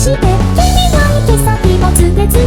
して君が行き先も告げず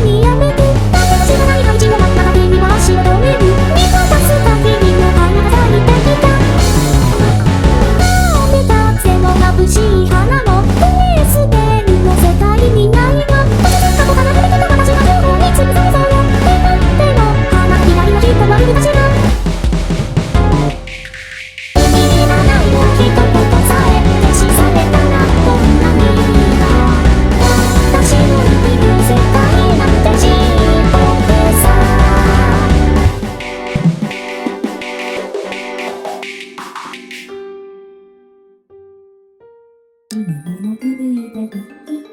君の首でくっっ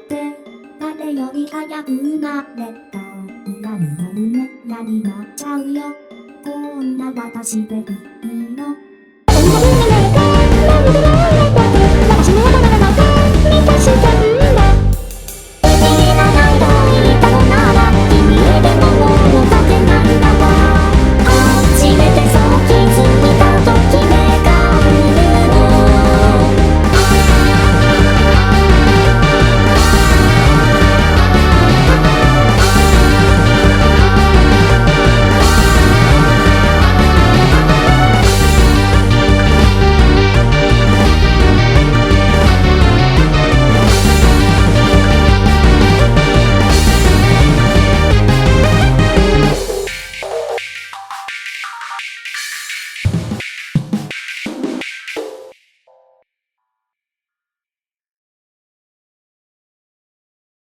て誰より早く生まれた。恨みのねやになっちゃうよ。こんな私でくっ